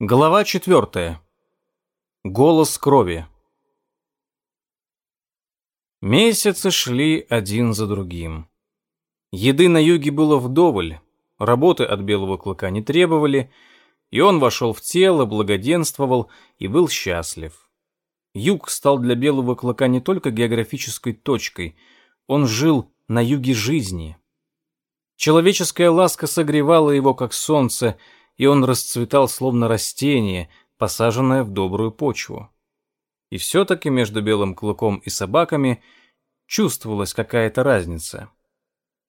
Глава четвертая. Голос крови. Месяцы шли один за другим. Еды на юге было вдоволь, работы от белого клыка не требовали, и он вошел в тело, благоденствовал и был счастлив. Юг стал для белого клыка не только географической точкой, он жил на юге жизни. Человеческая ласка согревала его, как солнце, и он расцветал словно растение, посаженное в добрую почву. И все-таки между белым клыком и собаками чувствовалась какая-то разница.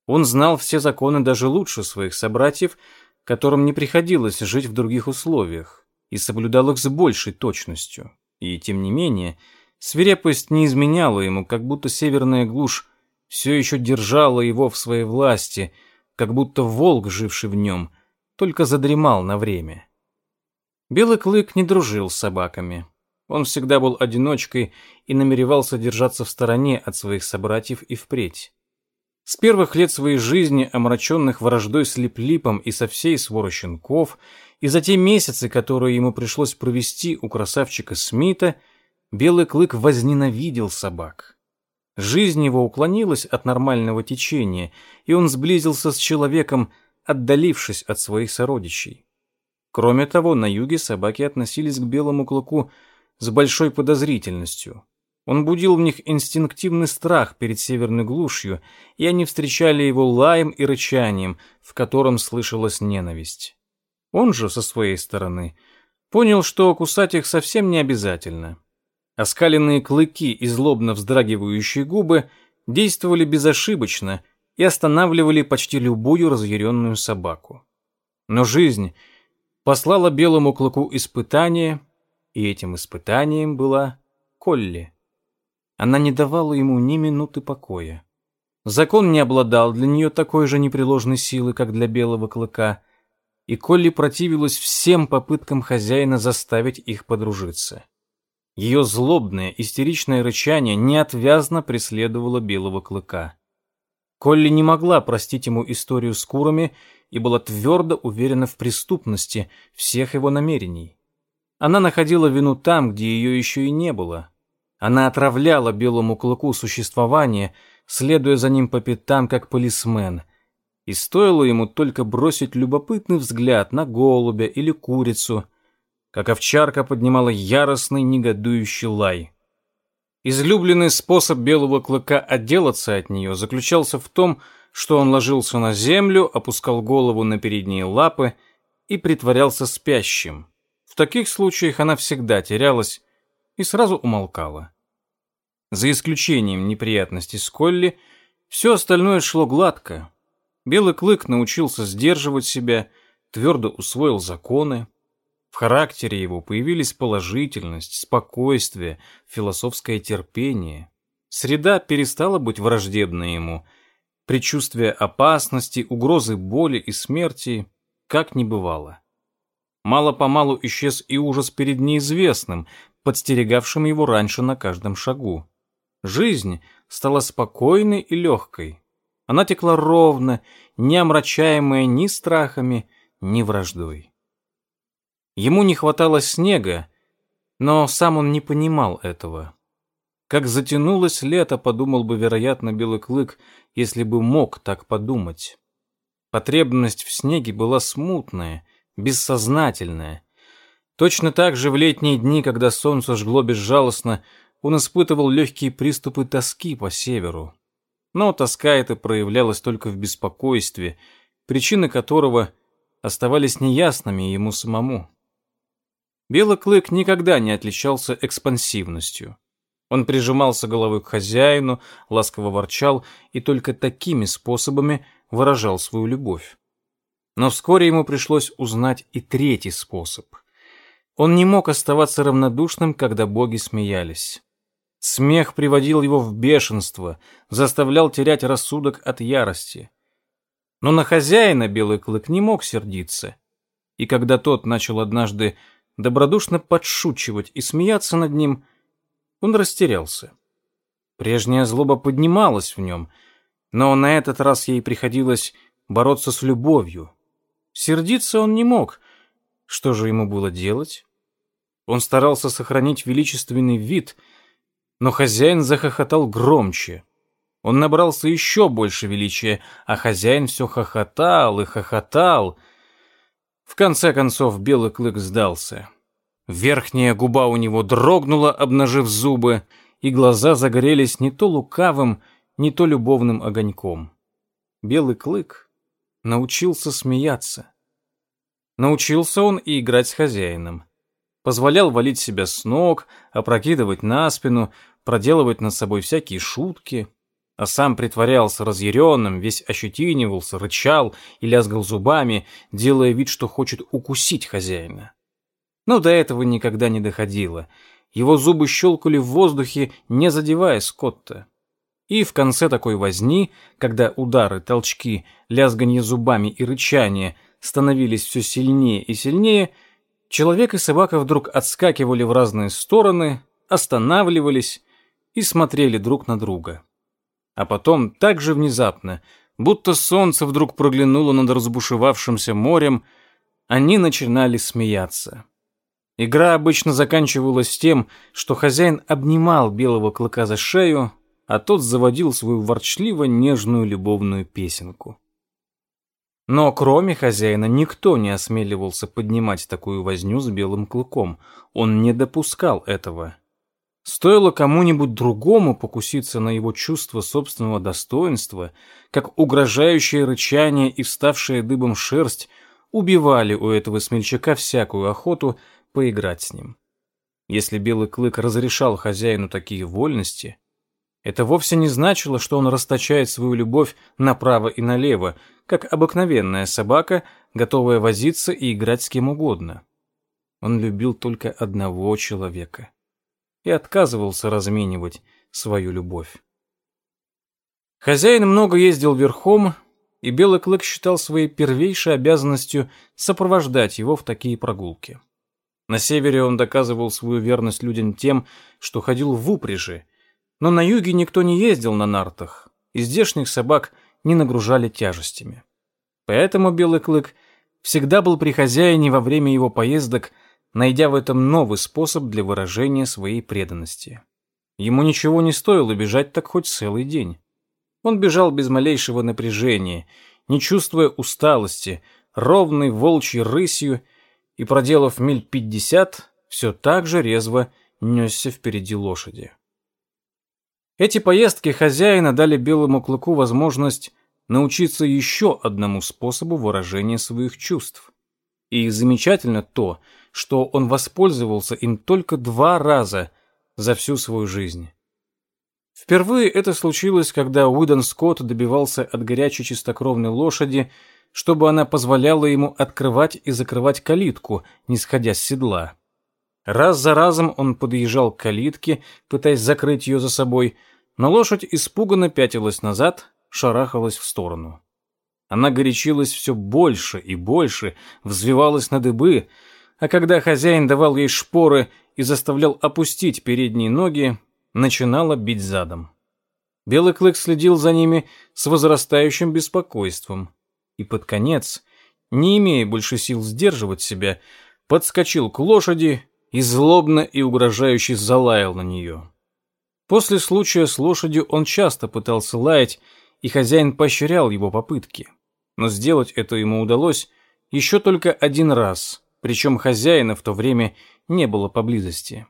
Он знал все законы даже лучше своих собратьев, которым не приходилось жить в других условиях, и соблюдал их с большей точностью. И, тем не менее, свирепость не изменяла ему, как будто северная глушь все еще держала его в своей власти, как будто волк, живший в нем, только задремал на время. Белый клык не дружил с собаками. Он всегда был одиночкой и намеревался держаться в стороне от своих собратьев и впредь. С первых лет своей жизни, омраченных враждой с Лип-Липом и со всей сворой щенков, и за те месяцы, которые ему пришлось провести у красавчика Смита, Белый Клык возненавидел собак. Жизнь его уклонилась от нормального течения, и он сблизился с человеком, отдалившись от своих сородичей. Кроме того, на юге собаки относились к белому клыку с большой подозрительностью. Он будил в них инстинктивный страх перед северной глушью, и они встречали его лаем и рычанием, в котором слышалась ненависть. Он же, со своей стороны, понял, что кусать их совсем не обязательно. Оскаленные клыки и злобно вздрагивающие губы действовали безошибочно — и останавливали почти любую разъяренную собаку. Но жизнь послала белому клыку испытание, и этим испытанием была Колли. Она не давала ему ни минуты покоя. Закон не обладал для нее такой же непреложной силы, как для белого клыка, и Колли противилась всем попыткам хозяина заставить их подружиться. Ее злобное, истеричное рычание неотвязно преследовало белого клыка. Колли не могла простить ему историю с курами и была твердо уверена в преступности всех его намерений. Она находила вину там, где ее еще и не было. Она отравляла белому клыку существование, следуя за ним по пятам, как полисмен. И стоило ему только бросить любопытный взгляд на голубя или курицу, как овчарка поднимала яростный негодующий лай. Излюбленный способ белого клыка отделаться от нее заключался в том, что он ложился на землю, опускал голову на передние лапы и притворялся спящим. В таких случаях она всегда терялась и сразу умолкала. За исключением неприятностей с Колли, все остальное шло гладко. Белый клык научился сдерживать себя, твердо усвоил законы, в характере его появились положительность, спокойствие, философское терпение. Среда перестала быть враждебной ему. Предчувствие опасности, угрозы боли и смерти как не бывало. Мало-помалу исчез и ужас перед неизвестным, подстерегавшим его раньше на каждом шагу. Жизнь стала спокойной и легкой. Она текла ровно, не омрачаемая ни страхами, ни враждой. Ему не хватало снега, но сам он не понимал этого. Как затянулось лето, подумал бы, вероятно, Белый Клык, если бы мог так подумать. Потребность в снеге была смутная, бессознательная. Точно так же в летние дни, когда солнце жгло безжалостно, он испытывал легкие приступы тоски по северу. Но тоска эта проявлялась только в беспокойстве, причины которого оставались неясными ему самому. Белый клык никогда не отличался экспансивностью. Он прижимался головой к хозяину, ласково ворчал и только такими способами выражал свою любовь. Но вскоре ему пришлось узнать и третий способ. Он не мог оставаться равнодушным, когда боги смеялись. Смех приводил его в бешенство, заставлял терять рассудок от ярости. Но на хозяина белый клык не мог сердиться. И когда тот начал однажды добродушно подшучивать и смеяться над ним, он растерялся. Прежняя злоба поднималась в нем, но на этот раз ей приходилось бороться с любовью. Сердиться он не мог, Что же ему было делать? Он старался сохранить величественный вид, но хозяин захохотал громче. Он набрался еще больше величия, а хозяин все хохотал и хохотал. В конце концов белый клык сдался. Верхняя губа у него дрогнула, обнажив зубы, и глаза загорелись не то лукавым, не то любовным огоньком. Белый клык научился смеяться. Научился он и играть с хозяином. Позволял валить себя с ног, опрокидывать на спину, проделывать над собой всякие шутки, а сам притворялся разъяренным, весь ощетинивался, рычал и лязгал зубами, делая вид, что хочет укусить хозяина. Но до этого никогда не доходило. Его зубы щелкали в воздухе, не задевая Скотта. И в конце такой возни, когда удары, толчки, лязганье зубами и рычание становились все сильнее и сильнее, человек и собака вдруг отскакивали в разные стороны, останавливались и смотрели друг на друга. А потом так же внезапно, будто солнце вдруг проглянуло над разбушевавшимся морем, они начинали смеяться. Игра обычно заканчивалась тем, что хозяин обнимал белого клыка за шею, а тот заводил свою ворчливо нежную любовную песенку. Но кроме хозяина никто не осмеливался поднимать такую возню с белым клыком. Он не допускал этого. Стоило кому-нибудь другому покуситься на его чувство собственного достоинства, как угрожающее рычание и вставшая дыбом шерсть убивали у этого смельчака всякую охоту поиграть с ним. Если белый клык разрешал хозяину такие вольности, это вовсе не значило, что он расточает свою любовь направо и налево, как обыкновенная собака, готовая возиться и играть с кем угодно. Он любил только одного человека и отказывался разменивать свою любовь. Хозяин много ездил верхом, и Белый Клык считал своей первейшей обязанностью сопровождать его в такие прогулки. На севере он доказывал свою верность людям тем, что ходил в упряжи, но на юге никто не ездил на нартах, и здешних собак не нагружали тяжестями. Поэтому Белый Клык всегда был при хозяине во время его поездок – найдя в этом новый способ для выражения своей преданности. Ему ничего не стоило бежать так хоть целый день. Он бежал без малейшего напряжения, не чувствуя усталости, ровной волчьей рысью и, проделав миль пятьдесят, все так же резво несся впереди лошади. Эти поездки хозяина дали белому клыку возможность научиться еще одному способу выражения своих чувств. И замечательно то, что он воспользовался им только два раза за всю свою жизнь. Впервые это случилось, когда Уидон Скотт добивался от горячей чистокровной лошади, чтобы она позволяла ему открывать и закрывать калитку, не сходя с седла. Раз за разом он подъезжал к калитке, пытаясь закрыть ее за собой, но лошадь испуганно пятилась назад, шарахалась в сторону. Она горячилась все больше и больше, взвивалась на дыбы, а когда хозяин давал ей шпоры и заставлял опустить передние ноги, начинала бить задом. Белый клык следил за ними с возрастающим беспокойством и под конец, не имея больше сил сдерживать себя, подскочил к лошади и злобно и угрожающе залаял на нее. После случая с лошадью он часто пытался лаять, и хозяин поощрял его попытки но сделать это ему удалось еще только один раз, причем хозяина в то время не было поблизости.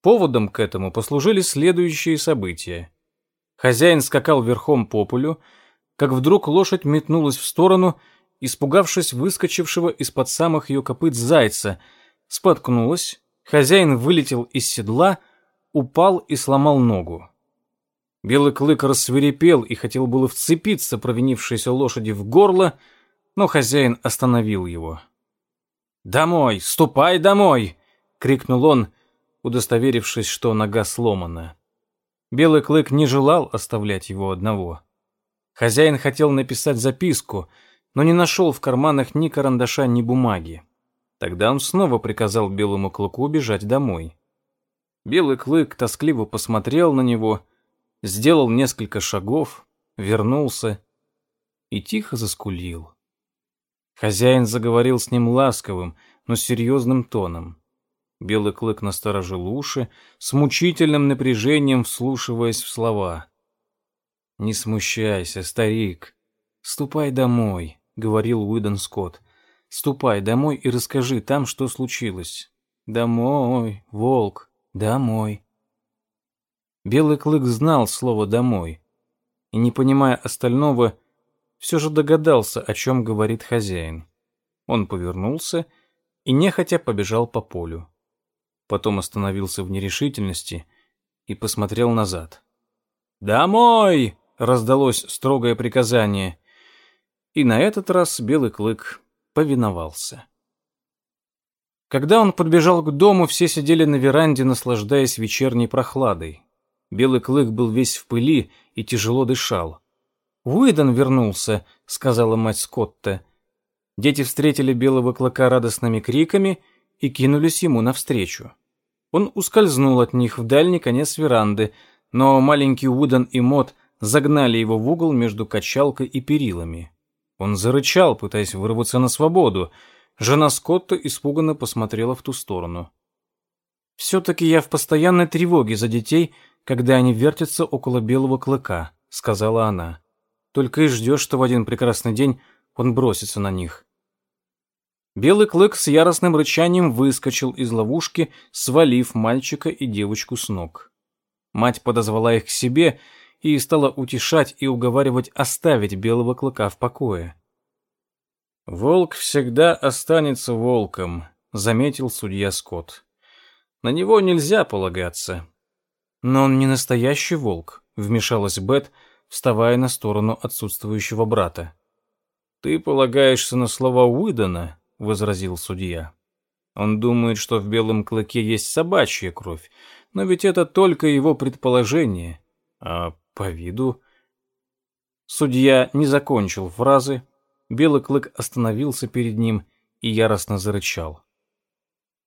Поводом к этому послужили следующие события. Хозяин скакал верхом по полю, как вдруг лошадь метнулась в сторону, испугавшись выскочившего из-под самых ее копыт зайца, споткнулась, хозяин вылетел из седла, упал и сломал ногу. Белый клык рассверепел и хотел было вцепиться провинившейся лошади в горло, но хозяин остановил его. «Домой! Ступай домой!» — крикнул он, удостоверившись, что нога сломана. Белый клык не желал оставлять его одного. Хозяин хотел написать записку, но не нашел в карманах ни карандаша, ни бумаги. Тогда он снова приказал белому клыку бежать домой. Белый клык тоскливо посмотрел на него — сделал несколько шагов, вернулся и тихо заскулил. Хозяин заговорил с ним ласковым, но серьезным тоном. Белый клык насторожил уши, с мучительным напряжением вслушиваясь в слова. «Не смущайся, старик. Ступай домой», — говорил Уидон Скотт. «Ступай домой и расскажи там, что случилось. Домой, волк, домой». Белый клык знал слово «домой» и, не понимая остального, все же догадался, о чем говорит хозяин. Он повернулся и нехотя побежал по полю. Потом остановился в нерешительности и посмотрел назад. «Домой!» — раздалось строгое приказание. И на этот раз Белый Клык повиновался. Когда он подбежал к дому, все сидели на веранде, наслаждаясь вечерней прохладой. Белый Клык был весь в пыли и тяжело дышал. «Уидон вернулся», — сказала мать Скотта. Дети встретили Белого Клыка радостными криками и кинулись ему навстречу. Он ускользнул от них в дальний конец веранды, но маленький Уидон и Мот загнали его в угол между качалкой и перилами. Он зарычал, пытаясь вырваться на свободу. Жена Скотта испуганно посмотрела в ту сторону. «Все-таки я в постоянной тревоге за детей, когда они вертятся около белого клыка», — сказала она. «Только и ждешь, что в один прекрасный день он бросится на них». Белый клык с яростным рычанием выскочил из ловушки, свалив мальчика и девочку с ног. Мать подозвала их к себе и стала утешать и уговаривать оставить белого клыка в покое. «Волк всегда останется волком», — заметил судья Скотт. «На него нельзя полагаться». «Но он не настоящий волк», — вмешалась Бет, вставая на сторону отсутствующего брата. «Ты полагаешься на слова Уидона?» — возразил судья. «Он думает, что в белом клыке есть собачья кровь, но ведь это только его предположение. А по виду...» Судья не закончил фразы. Белый клык остановился перед ним и яростно зарычал.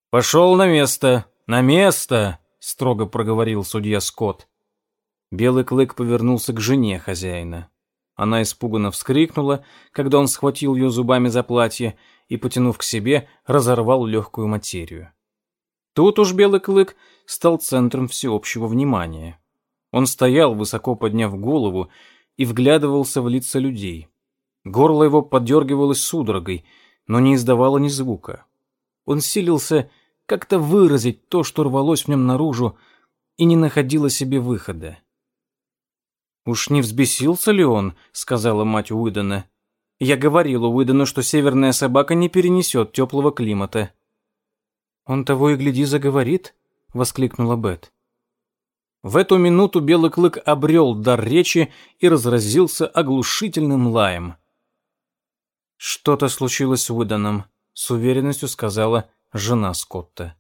«Пошел на место! На место!» — строго проговорил судья Скотт. Белый клык повернулся к жене хозяина. Она испуганно вскрикнула, когда он схватил ее зубами за платье и, потянув к себе, разорвал легкую материю. Тут уж белый клык стал центром всеобщего внимания. Он стоял, высоко подняв голову, и вглядывался в лица людей. Горло его подергивалось судорогой, но не издавало ни звука. Он силился как-то выразить то, что рвалось в нем наружу, и не находило себе выхода. «Уж не взбесился ли он?» — сказала мать Уидона. Я говорила Уидону, что северная собака не перенесет теплого климата. «Он того и гляди заговорит», — воскликнула Бет. В эту минуту Белый Клык обрел дар речи и разразился оглушительным лаем. «Что-то случилось с Уидоном», — с уверенностью сказала жена Скотта.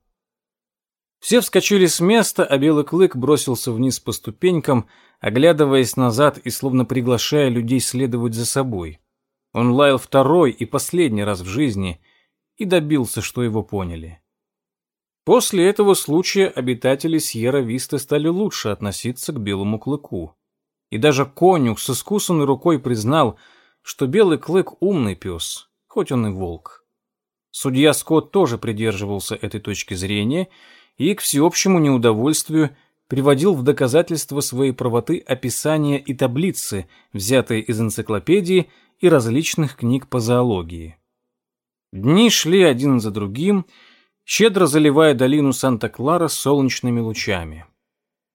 Все вскочили с места, а Белый Клык бросился вниз по ступенькам, оглядываясь назад и словно приглашая людей следовать за собой. Он лаял второй и последний раз в жизни и добился, что его поняли. После этого случая обитатели Сьерра-Висты стали лучше относиться к белому клыку. И даже конюх с искусанной рукой признал, что белый клык умный пес, хоть он и волк. Судья Скотт тоже придерживался этой точки зрения и, к всеобщему неудовольствию, приводил в доказательство своей правоты описания и таблицы, взятые из энциклопедии и различных книг по зоологии. Дни шли один за другим, щедро заливая долину Санта-Клара солнечными лучами.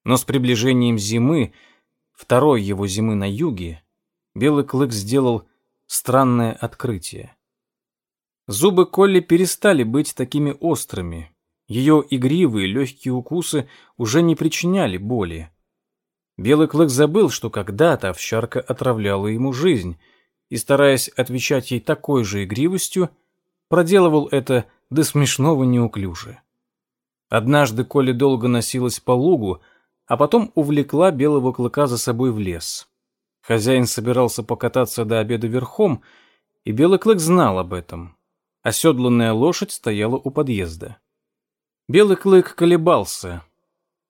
Но с приближением зимы, второй его зимы на юге, Белый Клык сделал странное открытие. Зубы Колли перестали быть такими острыми. Ее игривые легкие укусы уже не причиняли боли. Белый Клык забыл, что когда-то овчарка отравляла ему жизнь, и, стараясь отвечать ей такой же игривостью, проделывал это до смешного неуклюже. Однажды Коля долго носилась по лугу, а потом увлекла белого клыка за собой в лес. Хозяин собирался покататься до обеда верхом, и белый клык знал об этом. Оседланная лошадь стояла у подъезда. Белый клык колебался.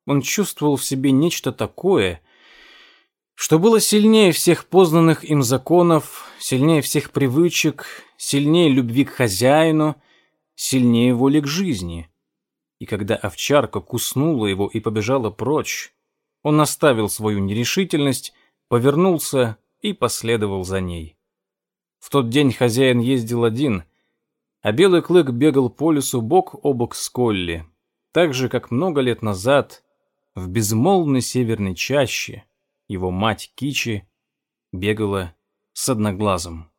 Он чувствовал в себе нечто такое, что было сильнее всех познанных им законов, сильнее всех привычек, сильнее любви к хозяину, сильнее воли к жизни. И когда овчарка куснула его и побежала прочь, он оставил свою нерешительность, повернулся и последовал за ней. В тот день хозяин ездил один, а белый клык бегал по лесу бок о бок с Колли, так же, как много лет назад в безмолвной северной чаще его мать Кичи бегала с одноглазым.